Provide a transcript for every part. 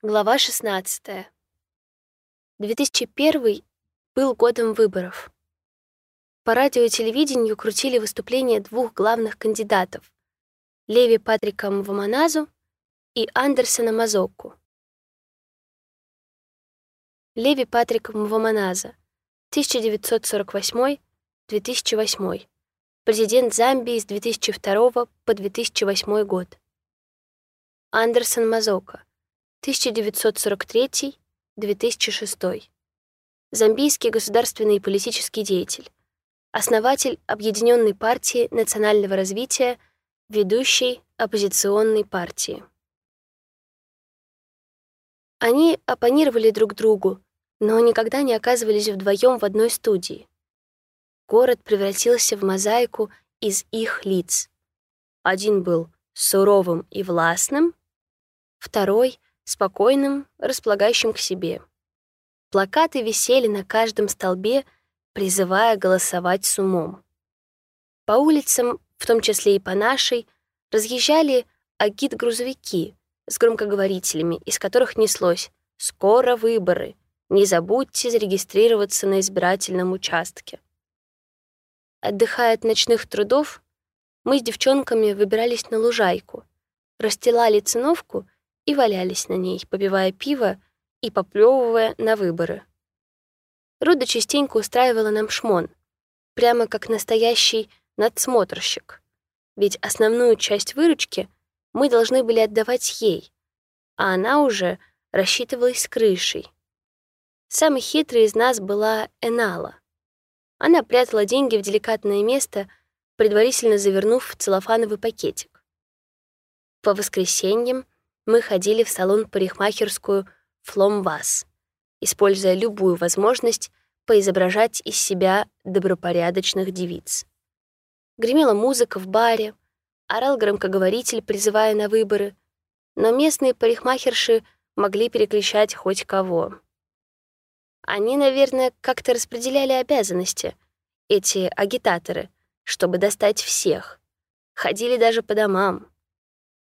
Глава 16. 2001 был годом выборов. По радио и телевидению крутили выступления двух главных кандидатов — Леви Патрика Мваманазу и Андерсона Мазоку. Леви Патрик Мваманаза, 1948-2008, президент Замбии с 2002 по 2008 год. Андерсон Мазока, 1943-2006. Замбийский государственный и политический деятель. Основатель Объединенной партии национального развития, ведущей оппозиционной партии. Они оппонировали друг другу, но никогда не оказывались вдвоем в одной студии. Город превратился в мозаику из их лиц. Один был суровым и властным, второй спокойным, располагающим к себе. Плакаты висели на каждом столбе, призывая голосовать с умом. По улицам, в том числе и по нашей, разъезжали агит-грузовики с громкоговорителями, из которых неслось «Скоро выборы! Не забудьте зарегистрироваться на избирательном участке». Отдыхая от ночных трудов, мы с девчонками выбирались на лужайку, расстилали циновку — и валялись на ней, попивая пиво и поплевывая на выборы. Руда частенько устраивала нам шмон, прямо как настоящий надсмотрщик. Ведь основную часть выручки мы должны были отдавать ей, а она уже рассчитывалась с крышей. Самый хитрый из нас была Энала. Она прятала деньги в деликатное место, предварительно завернув в целлофановый пакетик. По воскресеньям мы ходили в салон-парикмахерскую «Фломвас», используя любую возможность поизображать из себя добропорядочных девиц. Гремела музыка в баре, орал громкоговоритель, призывая на выборы, но местные парикмахерши могли перекричать хоть кого. Они, наверное, как-то распределяли обязанности, эти агитаторы, чтобы достать всех. Ходили даже по домам.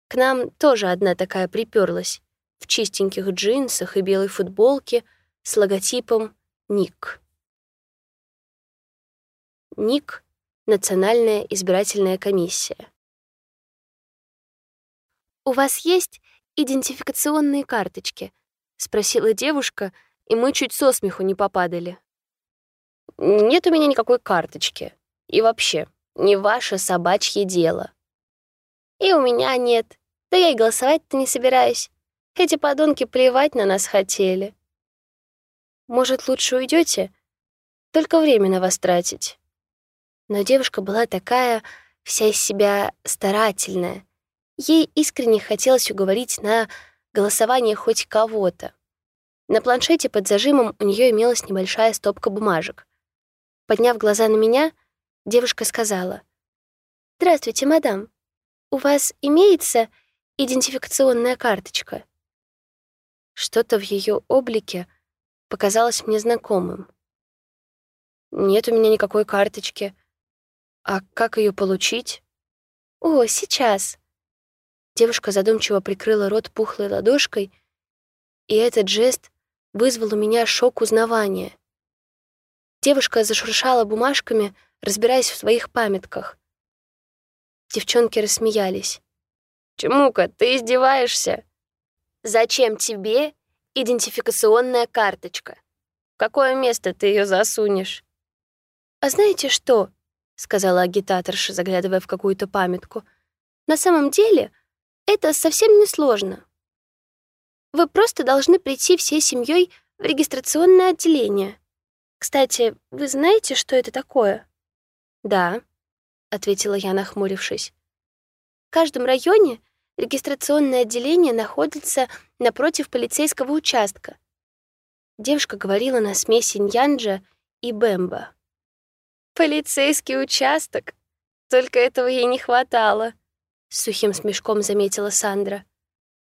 К нам тоже одна такая приперлась в чистеньких джинсах и белой футболке с логотипом «Ник». НИК — Национальная избирательная комиссия. «У вас есть идентификационные карточки?» — спросила девушка, и мы чуть со смеху не попадали. «Нет у меня никакой карточки. И вообще, не ваше собачье дело», и у меня нет. Да я и голосовать-то не собираюсь. Эти подонки плевать на нас хотели. Может, лучше уйдете? Только время на вас тратить. Но девушка была такая, вся из себя старательная. Ей искренне хотелось уговорить на голосование хоть кого-то. На планшете под зажимом у нее имелась небольшая стопка бумажек. Подняв глаза на меня, девушка сказала. «Здравствуйте, мадам. У вас имеется идентификационная карточка?» Что-то в ее облике показалось мне знакомым. «Нет у меня никакой карточки. А как ее получить?» «О, сейчас!» Девушка задумчиво прикрыла рот пухлой ладошкой, и этот жест вызвал у меня шок узнавания. Девушка зашуршала бумажками, разбираясь в своих памятках. Девчонки рассмеялись. «Чему-ка, ты издеваешься?» «Зачем тебе идентификационная карточка? В какое место ты ее засунешь?» «А знаете что?» — сказала агитаторша, заглядывая в какую-то памятку. «На самом деле это совсем не сложно. Вы просто должны прийти всей семьей в регистрационное отделение. Кстати, вы знаете, что это такое?» «Да», — ответила я, нахмурившись. «В каждом районе регистрационное отделение находится напротив полицейского участка». Девушка говорила на смеси Ньянджа и Бэмба. «Полицейский участок? Только этого ей не хватало», — с сухим смешком заметила Сандра.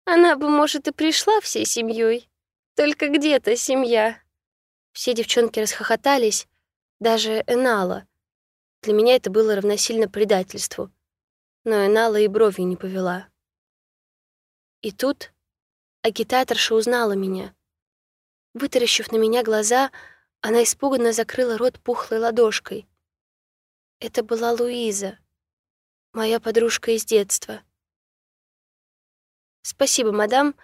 «Она бы, может, и пришла всей семьей. Только где-то семья». Все девчонки расхохотались, даже Энала — для меня это было равносильно предательству. Но Энала и бровью не повела. И тут агитаторша узнала меня. Вытаращив на меня глаза, она испуганно закрыла рот пухлой ладошкой. Это была Луиза, моя подружка из детства. «Спасибо, мадам,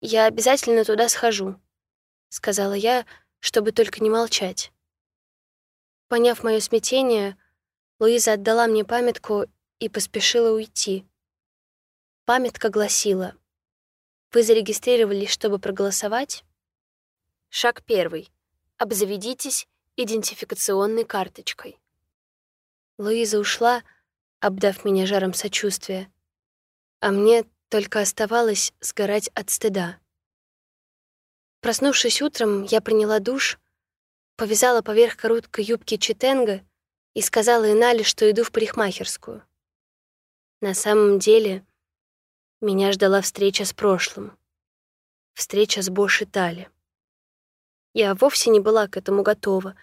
я обязательно туда схожу», — сказала я, чтобы только не молчать. Поняв мое смятение, Луиза отдала мне памятку и поспешила уйти. Памятка гласила «Вы зарегистрировались, чтобы проголосовать?» Шаг первый. Обзаведитесь идентификационной карточкой. Луиза ушла, обдав меня жаром сочувствия, а мне только оставалось сгорать от стыда. Проснувшись утром, я приняла душ, повязала поверх короткой юбки читенга и сказала Инале, что иду в парикмахерскую. На самом деле, меня ждала встреча с прошлым. Встреча с Бош Тали. Я вовсе не была к этому готова,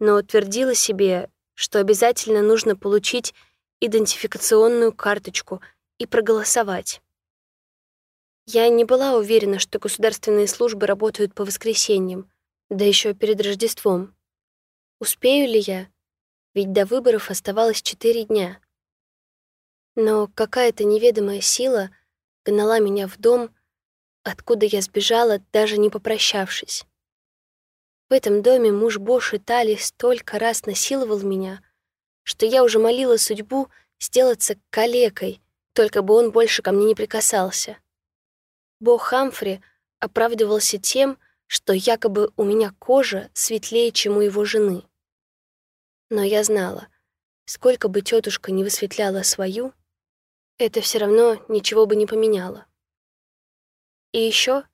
но утвердила себе, что обязательно нужно получить идентификационную карточку и проголосовать. Я не была уверена, что государственные службы работают по воскресеньям, да еще перед Рождеством. Успею ли я? Ведь до выборов оставалось четыре дня. Но какая-то неведомая сила гнала меня в дом, откуда я сбежала, даже не попрощавшись. В этом доме муж Бош Тали столько раз насиловал меня, что я уже молила судьбу сделаться калекой, только бы он больше ко мне не прикасался. Бог Хамфри оправдывался тем, что якобы у меня кожа светлее, чем у его жены. Но я знала, сколько бы тетушка не высветляла свою, это все равно ничего бы не поменяло. И еще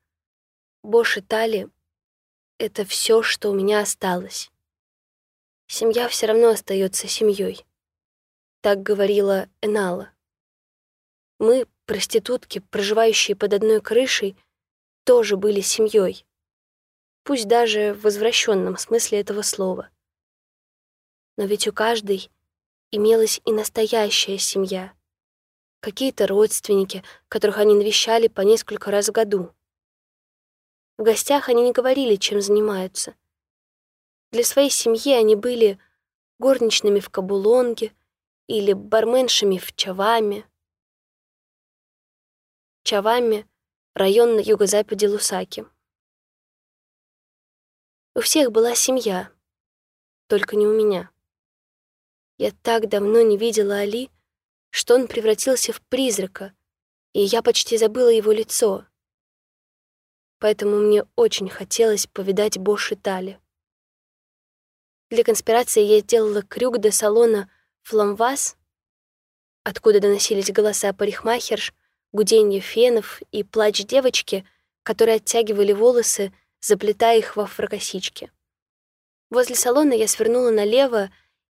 Бош и Тали — это все, что у меня осталось. Семья все равно остается семьей. Так говорила Энала. Мы, проститутки, проживающие под одной крышей, тоже были семьей, пусть даже в возвращенном смысле этого слова. Но ведь у каждой имелась и настоящая семья, какие-то родственники, которых они навещали по несколько раз в году. В гостях они не говорили, чем занимаются. Для своей семьи они были горничными в Кабулонге или барменшами в Чаваме, Чавами, район на юго-западе Лусаки. У всех была семья, только не у меня. Я так давно не видела Али, что он превратился в призрака, и я почти забыла его лицо. Поэтому мне очень хотелось повидать Бош Тали. Для конспирации я сделала крюк до салона «Фламвас», откуда доносились голоса парикмахерш, гуденье фенов и плач девочки, которые оттягивали волосы, заплетая их во фракосички. Возле салона я свернула налево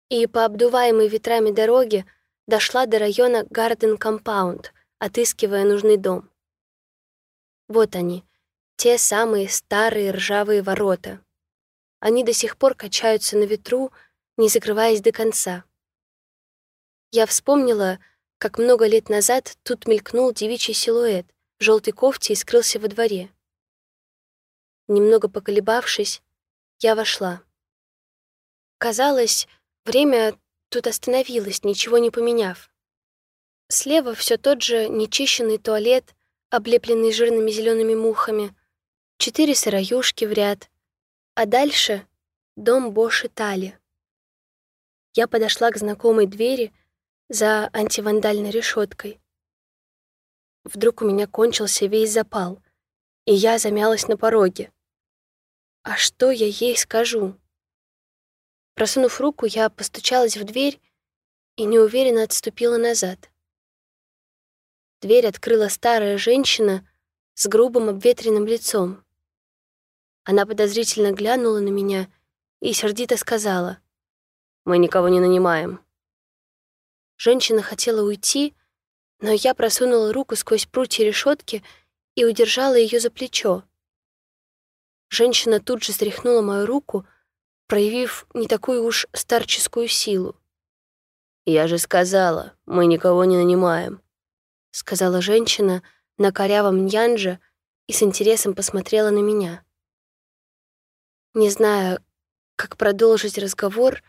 и по обдуваемой ветрами дороге дошла до района Гарден Компаунд, отыскивая нужный дом. Вот они, те самые старые ржавые ворота. Они до сих пор качаются на ветру, не закрываясь до конца. Я вспомнила, как много лет назад тут мелькнул девичий силуэт в желтой кофте и скрылся во дворе. Немного поколебавшись, я вошла. Казалось, время тут остановилось, ничего не поменяв. Слева все тот же нечищенный туалет, облепленный жирными зелеными мухами, четыре сыроюшки в ряд, а дальше — дом Бош Тали. Я подошла к знакомой двери — за антивандальной решеткой. Вдруг у меня кончился весь запал, и я замялась на пороге. А что я ей скажу? Просунув руку, я постучалась в дверь и неуверенно отступила назад. Дверь открыла старая женщина с грубым обветренным лицом. Она подозрительно глянула на меня и сердито сказала, «Мы никого не нанимаем». Женщина хотела уйти, но я просунула руку сквозь прутья решетки и удержала ее за плечо. Женщина тут же стряхнула мою руку, проявив не такую уж старческую силу. «Я же сказала, мы никого не нанимаем», — сказала женщина на корявом ньянже и с интересом посмотрела на меня. Не зная, как продолжить разговор,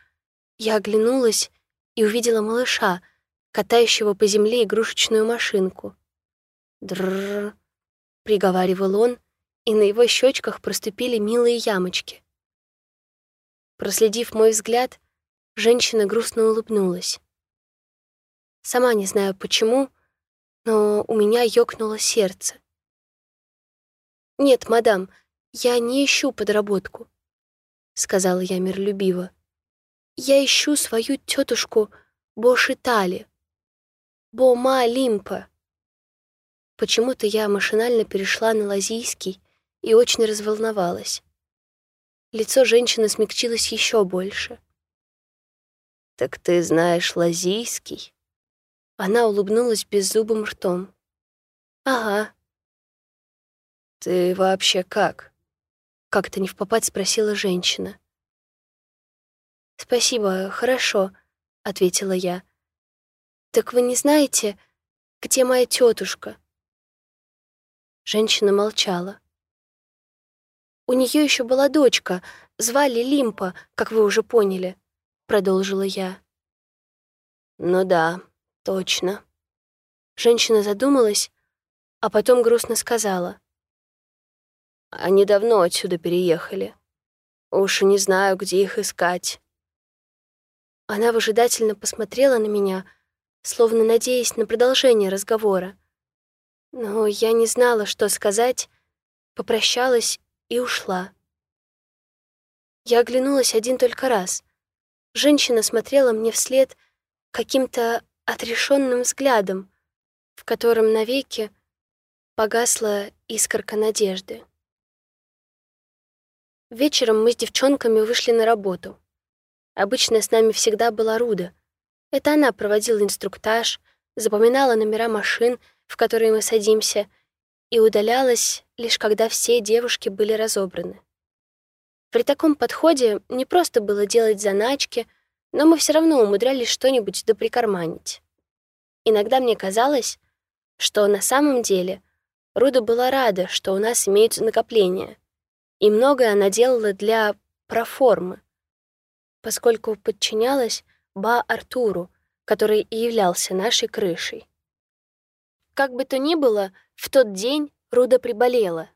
я оглянулась и увидела малыша, катающего по земле игрушечную машинку. Дрррр, приговаривал он, и на его щечках проступили милые ямочки. Проследив мой взгляд, женщина грустно улыбнулась. Сама не знаю почему, но у меня ёкнуло сердце. «Нет, мадам, я не ищу подработку», — сказала я миролюбиво. «Я ищу свою тетушку Бошитали, Бома Лимпа». Почему-то я машинально перешла на лазийский и очень разволновалась. Лицо женщины смягчилось еще больше. «Так ты знаешь лазийский?» Она улыбнулась беззубым ртом. «Ага». «Ты вообще как?» Как-то не в попад спросила женщина. «Спасибо, хорошо», — ответила я. «Так вы не знаете, где моя тетушка? Женщина молчала. «У нее еще была дочка, звали Лимпа, как вы уже поняли», — продолжила я. «Ну да, Точно. Женщина задумалась, а потом грустно сказала. Они давно отсюда переехали. Уж не знаю, где их искать. Она выжидательно посмотрела на меня, словно надеясь на продолжение разговора. Но я не знала, что сказать, попрощалась и ушла. Я оглянулась один только раз. Женщина смотрела мне вслед каким-то отрешенным взглядом, в котором навеки погасла искорка надежды. Вечером мы с девчонками вышли на работу. Обычно с нами всегда была Руда. Это она проводила инструктаж, запоминала номера машин, в которые мы садимся, и удалялась лишь когда все девушки были разобраны. При таком подходе не просто было делать заначки — но мы все равно умудрялись что-нибудь доприкарманить. Иногда мне казалось, что на самом деле Руда была рада, что у нас имеются накопления, и многое она делала для проформы, поскольку подчинялась Ба Артуру, который и являлся нашей крышей. Как бы то ни было, в тот день Руда приболела.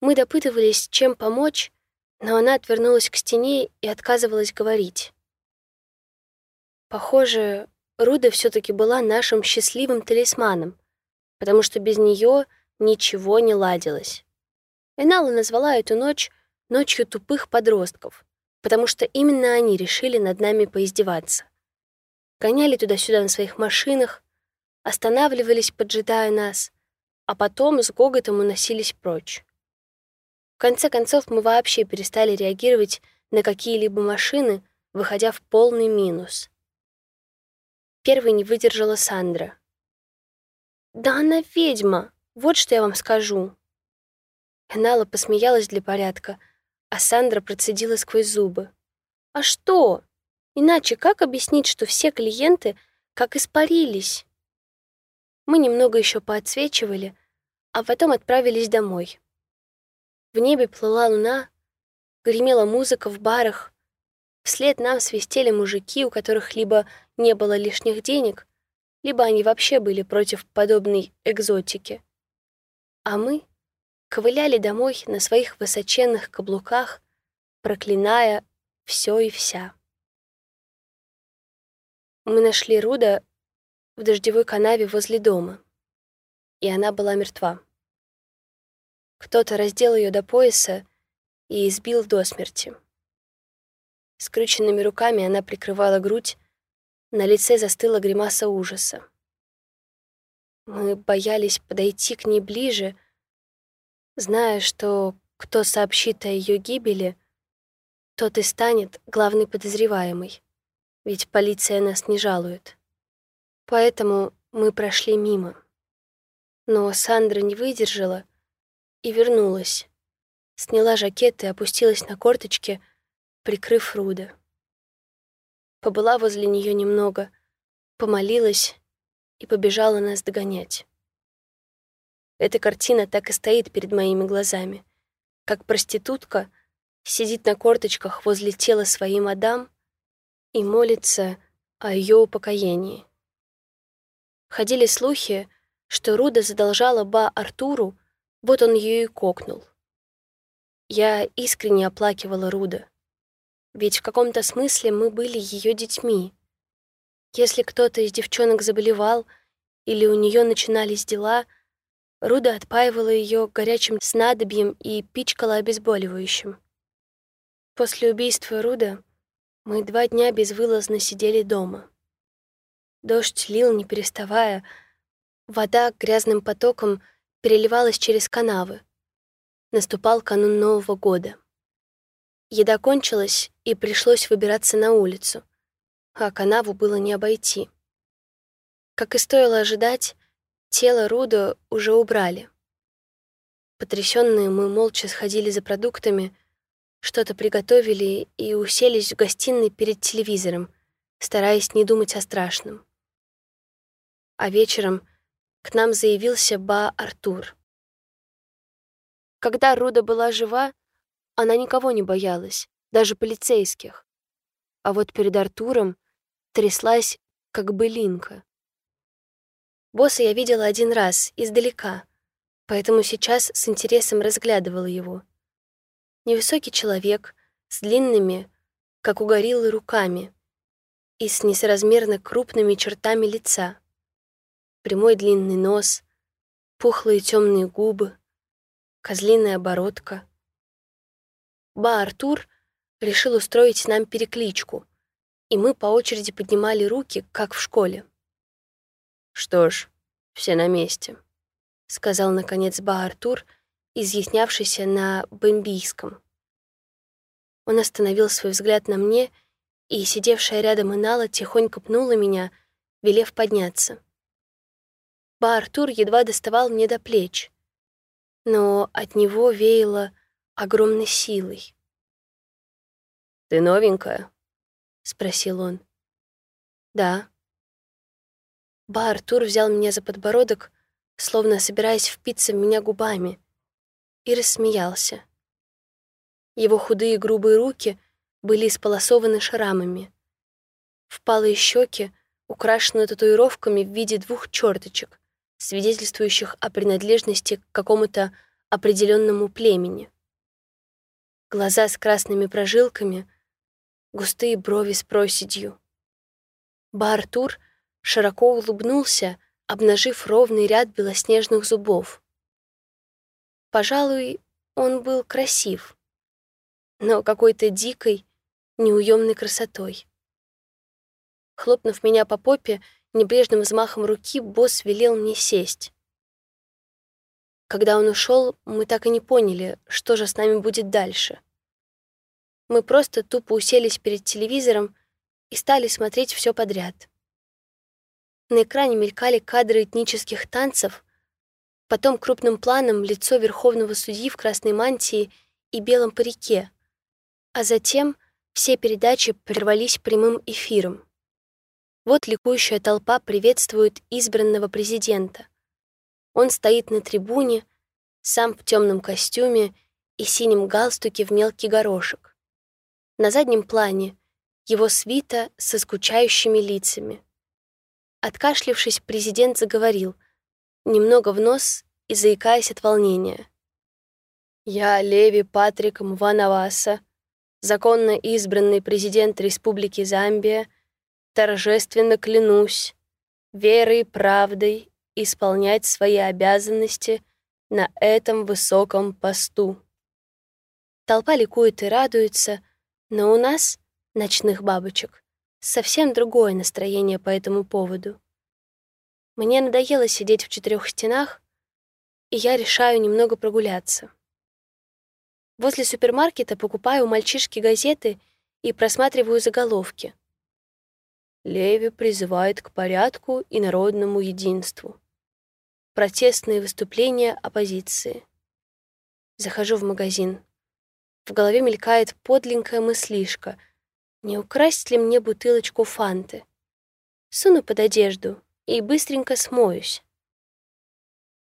Мы допытывались, чем помочь, но она отвернулась к стене и отказывалась говорить. Похоже, Руда все таки была нашим счастливым талисманом, потому что без нее ничего не ладилось. Энала назвала эту ночь «ночью тупых подростков», потому что именно они решили над нами поиздеваться. Гоняли туда-сюда на своих машинах, останавливались, поджидая нас, а потом с гоготом уносились прочь. В конце концов, мы вообще перестали реагировать на какие-либо машины, выходя в полный минус. Первой не выдержала Сандра. «Да она ведьма, вот что я вам скажу». Энала посмеялась для порядка, а Сандра процедила сквозь зубы. «А что? Иначе как объяснить, что все клиенты как испарились?» Мы немного еще поотсвечивали, а потом отправились домой. В небе плыла луна, гремела музыка в барах, Вслед нам свистели мужики, у которых либо не было лишних денег, либо они вообще были против подобной экзотики. А мы ковыляли домой на своих высоченных каблуках, проклиная все и вся. Мы нашли Руда в дождевой канаве возле дома, и она была мертва. Кто-то раздел ее до пояса и избил до смерти. Скрюченными руками она прикрывала грудь, на лице застыла гримаса ужаса. Мы боялись подойти к ней ближе, зная, что кто сообщит о ее гибели, тот и станет главный подозреваемый, ведь полиция нас не жалует. Поэтому мы прошли мимо. Но Сандра не выдержала и вернулась. Сняла жакет и опустилась на корточки, прикрыв Руда. Побыла возле нее немного, помолилась и побежала нас догонять. Эта картина так и стоит перед моими глазами, как проститутка сидит на корточках возле тела своей мадам и молится о ее упокоении. Ходили слухи, что Руда задолжала Ба Артуру, вот он ее и кокнул. Я искренне оплакивала Руда, ведь в каком-то смысле мы были ее детьми. Если кто-то из девчонок заболевал или у нее начинались дела, Руда отпаивала ее горячим снадобьем и пичкала обезболивающим. После убийства Руда мы два дня безвылазно сидели дома. Дождь лил, не переставая, вода грязным потоком переливалась через канавы. Наступал канун Нового года. Еда кончилась, и пришлось выбираться на улицу, а канаву было не обойти. Как и стоило ожидать, тело Руда уже убрали. Потрясенные мы молча сходили за продуктами, что-то приготовили и уселись в гостиной перед телевизором, стараясь не думать о страшном. А вечером к нам заявился Ба Артур. Когда Руда была жива, она никого не боялась, даже полицейских. А вот перед Артуром тряслась, как былинка. Босса я видела один раз, издалека, поэтому сейчас с интересом разглядывала его. Невысокий человек с длинными, как у гориллы, руками и с несоразмерно крупными чертами лица. Прямой длинный нос, пухлые темные губы, козлиная бородка. Ба Артур решил устроить нам перекличку, и мы по очереди поднимали руки, как в школе. «Что ж, все на месте», — сказал, наконец, Ба Артур — изъяснявшийся на бомбийском. Он остановил свой взгляд на мне, и сидевшая рядом Инала тихонько пнула меня, велев подняться. Ба Артур едва доставал мне до плеч, но от него веяло огромной силой. «Ты новенькая?» — спросил он. «Да». Ба Артур взял меня за подбородок, словно собираясь впиться в меня губами, и рассмеялся. Его худые грубые руки были исполосованы шрамами. Впалые щеки украшены татуировками в виде двух черточек, свидетельствующих о принадлежности к какому-то определенному племени. Глаза с красными прожилками, густые брови с проседью. Ба-Артур широко улыбнулся, обнажив ровный ряд белоснежных зубов. Пожалуй, он был красив, но какой-то дикой, неуемной красотой. Хлопнув меня по попе, небрежным взмахом руки босс велел мне сесть. Когда он ушел, мы так и не поняли, что же с нами будет дальше. Мы просто тупо уселись перед телевизором и стали смотреть все подряд. На экране мелькали кадры этнических танцев, Потом крупным планом лицо верховного судьи в красной мантии и белом парике. А затем все передачи прервались прямым эфиром. Вот ликующая толпа приветствует избранного президента. Он стоит на трибуне, сам в темном костюме и синем галстуке в мелкий горошек. На заднем плане его свита со скучающими лицами. Откашлившись, президент заговорил — немного в нос и заикаясь от волнения. «Я Леви Патрик Мванаваса, законно избранный президент Республики Замбия, торжественно клянусь верой и правдой исполнять свои обязанности на этом высоком посту». Толпа ликует и радуется, но у нас, ночных бабочек, совсем другое настроение по этому поводу. Мне надоело сидеть в четырех стенах, и я решаю немного прогуляться. Возле супермаркета покупаю у мальчишки газеты и просматриваю заголовки. Леви призывает к порядку и народному единству. Протестные выступления оппозиции. Захожу в магазин. В голове мелькает подленькая мыслишка. Не украсть ли мне бутылочку фанты? Суну под одежду и быстренько смоюсь.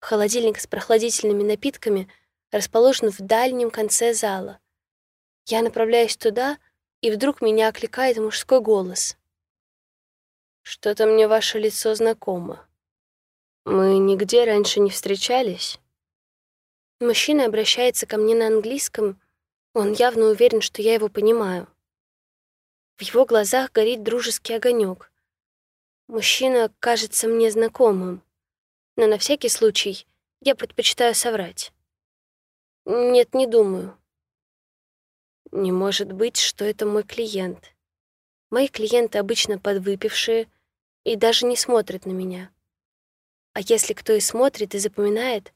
Холодильник с прохладительными напитками расположен в дальнем конце зала. Я направляюсь туда, и вдруг меня окликает мужской голос. «Что-то мне ваше лицо знакомо. Мы нигде раньше не встречались?» Мужчина обращается ко мне на английском, он явно уверен, что я его понимаю. В его глазах горит дружеский огонек. Мужчина кажется мне знакомым, но на всякий случай я предпочитаю соврать. Нет, не думаю. Не может быть, что это мой клиент. Мои клиенты обычно подвыпившие и даже не смотрят на меня. А если кто и смотрит и запоминает,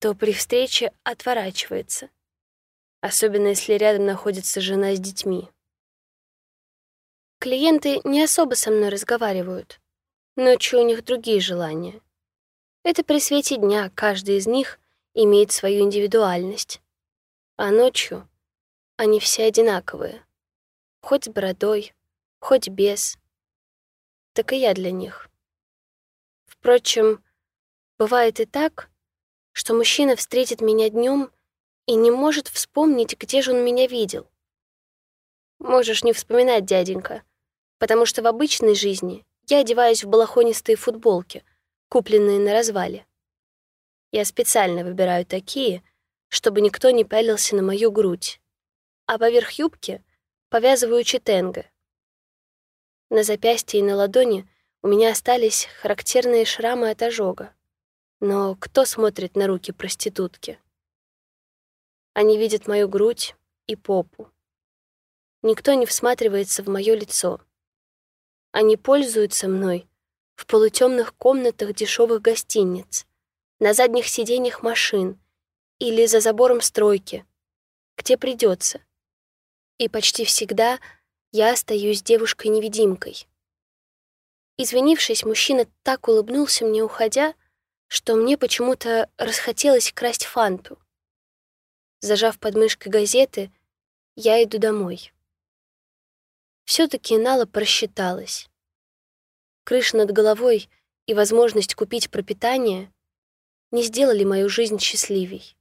то при встрече отворачивается. Особенно если рядом находится жена с детьми. Клиенты не особо со мной разговаривают. Ночью у них другие желания. Это при свете дня каждый из них имеет свою индивидуальность. А ночью они все одинаковые. Хоть с бородой, хоть без. Так и я для них. Впрочем, бывает и так, что мужчина встретит меня днем и не может вспомнить, где же он меня видел. Можешь не вспоминать, дяденька, потому что в обычной жизни я одеваюсь в балахонистые футболки, купленные на развале. Я специально выбираю такие, чтобы никто не пялился на мою грудь а поверх юбки повязываю читенго. На запястье и на ладони у меня остались характерные шрамы от ожога. Но кто смотрит на руки проститутки? Они видят мою грудь и попу. Никто не всматривается в мое лицо. Они пользуются мной в полутемных комнатах дешевых гостиниц, на задних сиденьях машин или за забором стройки, где придется, и почти всегда я остаюсь девушкой-невидимкой. Извинившись, мужчина так улыбнулся мне, уходя, что мне почему-то расхотелось красть фанту. Зажав подмышкой газеты, я иду домой. все таки Нала просчиталась. Крыша над головой и возможность купить пропитание не сделали мою жизнь счастливей.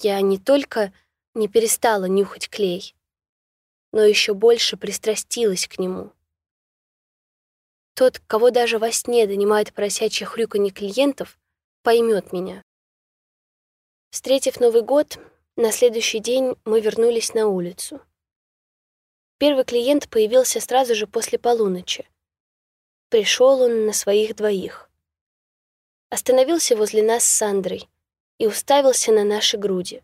Я не только не перестала нюхать клей, но еще больше пристрастилась к нему. Тот, кого даже во сне донимает поросячье хрюканье клиентов, поймет меня. Встретив Новый год, на следующий день мы вернулись на улицу. Первый клиент появился сразу же после полуночи. Пришел он на своих двоих. Остановился возле нас с Сандрой и уставился на наши груди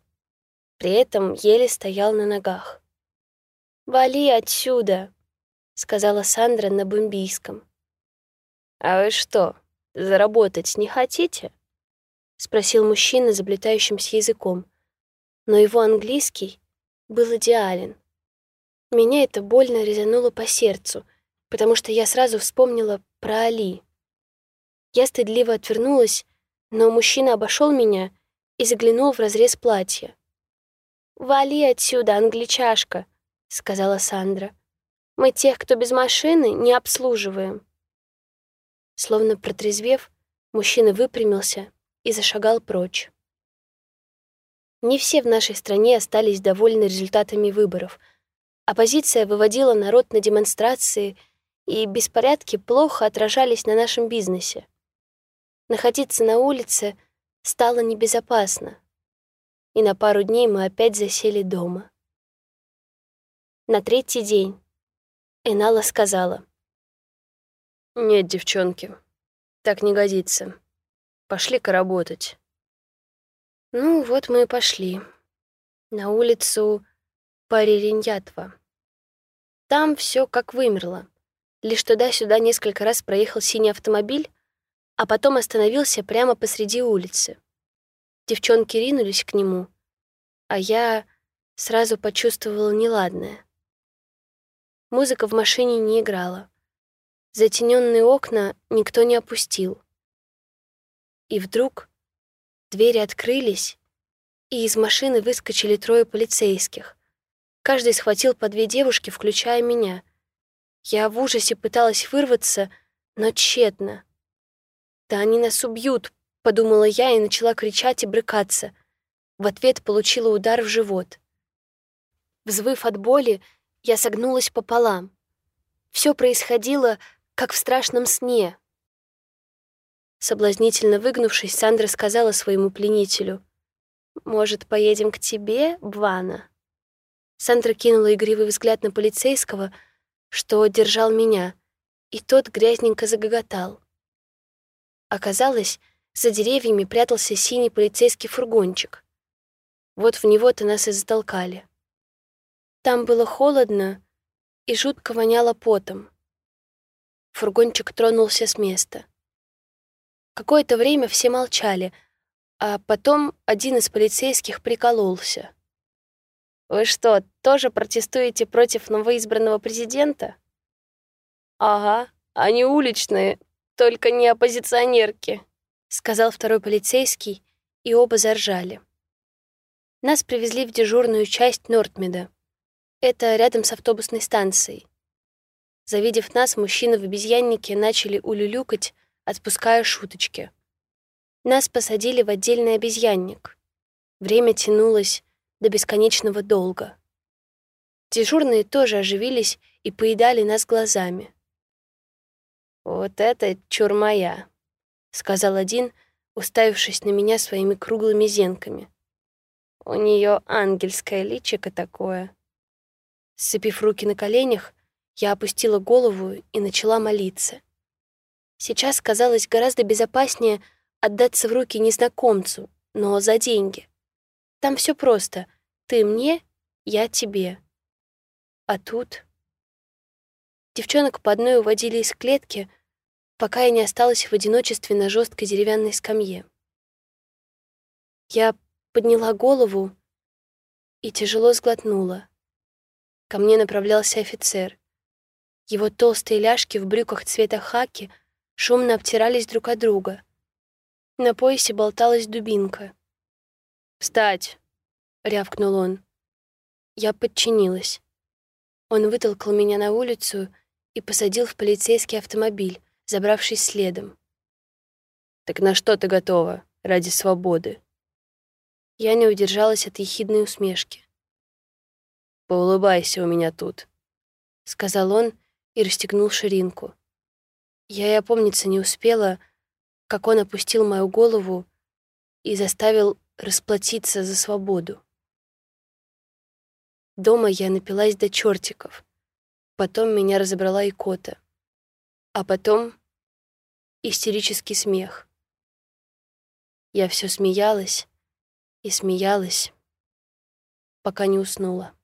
при этом еле стоял на ногах. «Вали отсюда!» — сказала Сандра на бомбийском. «А вы что, заработать не хотите?» — спросил мужчина заплетающимся языком. Но его английский был идеален. Меня это больно резануло по сердцу, потому что я сразу вспомнила про Али. Я стыдливо отвернулась, но мужчина обошел меня и заглянул в разрез платья. «Вали отсюда, англичашка», — сказала Сандра. «Мы тех, кто без машины, не обслуживаем». Словно протрезвев, мужчина выпрямился и зашагал прочь. Не все в нашей стране остались довольны результатами выборов. Оппозиция выводила народ на демонстрации, и беспорядки плохо отражались на нашем бизнесе. Находиться на улице стало небезопасно и на пару дней мы опять засели дома. На третий день Энала сказала. «Нет, девчонки, так не годится. Пошли-ка работать». Ну, вот мы и пошли. На улицу Паририньятва. Там все как вымерло. Лишь туда-сюда несколько раз проехал синий автомобиль, а потом остановился прямо посреди улицы. Девчонки ринулись к нему, а я сразу почувствовала неладное. Музыка в машине не играла. Затененные окна никто не опустил. И вдруг двери открылись, и из машины выскочили трое полицейских. Каждый схватил по две девушки, включая меня. Я в ужасе пыталась вырваться, но тщетно. «Да они нас убьют! — подумала я и начала кричать и брыкаться. В ответ получила удар в живот. Взвыв от боли, я согнулась пополам. Все происходило, как в страшном сне. Соблазнительно выгнувшись, Сандра сказала своему пленителю, «Может, поедем к тебе, Бвана?» Сандра кинула игривый взгляд на полицейского, что держал меня, и тот грязненько загоготал. Оказалось, за деревьями прятался синий полицейский фургончик. Вот в него-то нас и затолкали. Там было холодно и жутко воняло потом. Фургончик тронулся с места. Какое-то время все молчали, а потом один из полицейских прикололся. «Вы что, тоже протестуете против новоизбранного президента?» «Ага, они уличные, только не оппозиционерки», сказал второй полицейский, и оба заржали. Нас привезли в дежурную часть Нортмеда. Это рядом с автобусной станцией. Завидев нас, мужчины в обезьяннике начали улюлюкать, отпуская шуточки. Нас посадили в отдельный обезьянник. Время тянулось до бесконечного долга. Дежурные тоже оживились и поедали нас глазами. «Вот это чур моя!» — сказал один, уставившись на меня своими круглыми зенками. «У нее ангельское личико такое». Сцепив руки на коленях, я опустила голову и начала молиться. Сейчас казалось гораздо безопаснее отдаться в руки незнакомцу, но за деньги. Там все просто. Ты мне, я тебе. А тут... Девчонок по одной уводили из клетки, пока я не осталась в одиночестве на жесткой деревянной скамье. Я подняла голову и тяжело сглотнула. Ко мне направлялся офицер. Его толстые ляжки в брюках цвета хаки шумно обтирались друг от друга. На поясе болталась дубинка. «Встать!» — рявкнул он. Я подчинилась. Он вытолкал меня на улицу и посадил в полицейский автомобиль, забравшись следом. «Так на что ты готова ради свободы?» Я не удержалась от ехидной усмешки. «Поулыбайся у меня тут», — сказал он и расстегнул ширинку. Я и опомниться не успела, как он опустил мою голову и заставил расплатиться за свободу. Дома я напилась до чертиков. Потом меня разобрала икота. А потом истерический смех. Я все смеялась и смеялась, пока не уснула.